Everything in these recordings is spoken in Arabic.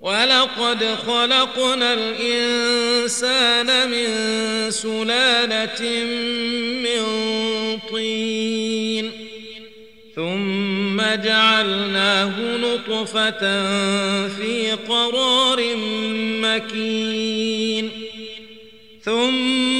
وَلَقَدْ خَلَقْنَا الْإِنسَانَ مِنْ سُلَالَةٍ مِنْ طِينٍ ثُمَّ جَعَلْنَاهُ نُطْفَةً فِي قَرَارٍ مَكِينٍ ثُمَّ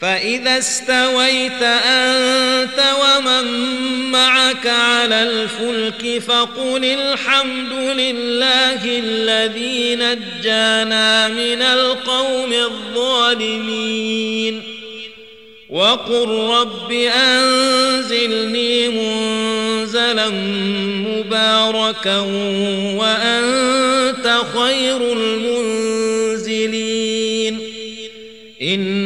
فَإِذَا اسْتَوَيْتَ أَنْتَ وَمَنْ مَعَكَ عَلَى الْفُلْكِ فَقُلِ الْحَمْدُ لِلَّهِ الَّذِي نَجَّانَا مِنَ الْقَوْمِ الظَّالِمِينَ وَقُلْ رَبِّ أَنْزِلْنِي مُنْزَلًا مُبَارَكًا وَأَنْتَ خَيْرُ الْمُنْزِلِينَ إِنَّ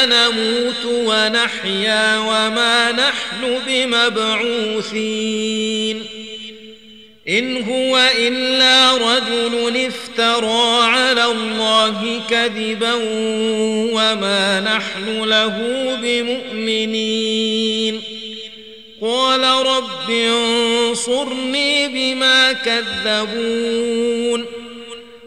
نموت ونحيا وما نحن بمبعوثين. إن هو إلا رجل افترى على الله كذبا وما نحن له بمؤمنين. قال رب انصرني بما كذبون.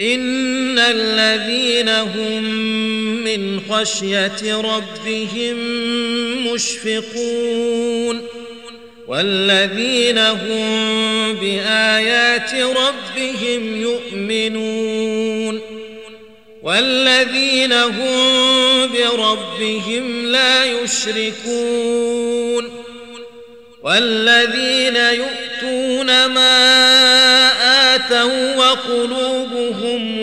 ان الذين هم من خشيه ربهم مشفقون والذين هم بايات ربهم يؤمنون والذين هم بربهم لا يشركون والذين يؤتون ما آتوا وقلوبهم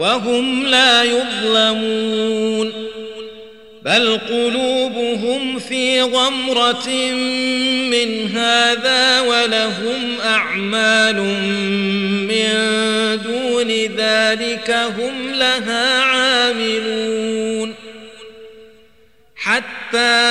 وهم لا يظلمون بل قلوبهم في غمرة من هذا ولهم أعمال من دون ذلك هم لها عاملون حتى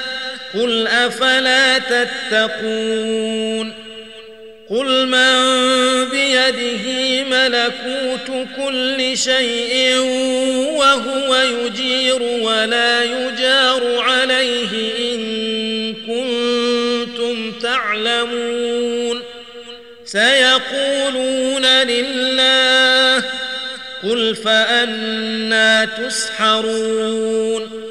قل أفلا تتقون قل من بيده ملكوت كل شيء وهو يجير ولا يجار عليه إن كنتم تعلمون سيقولون لله قل فأنا تسحرون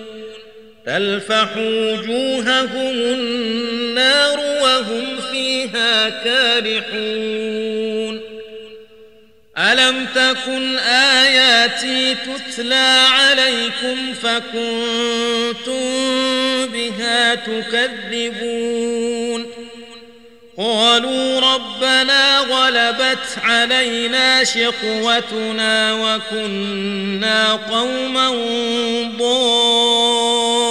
تلفح وجوههم النار وهم فيها كارحون. ألم تكن آياتي تتلى عليكم فكنتم بها تكذبون؟ قالوا ربنا غلبت علينا شقوتنا وكنا قوما ضالين.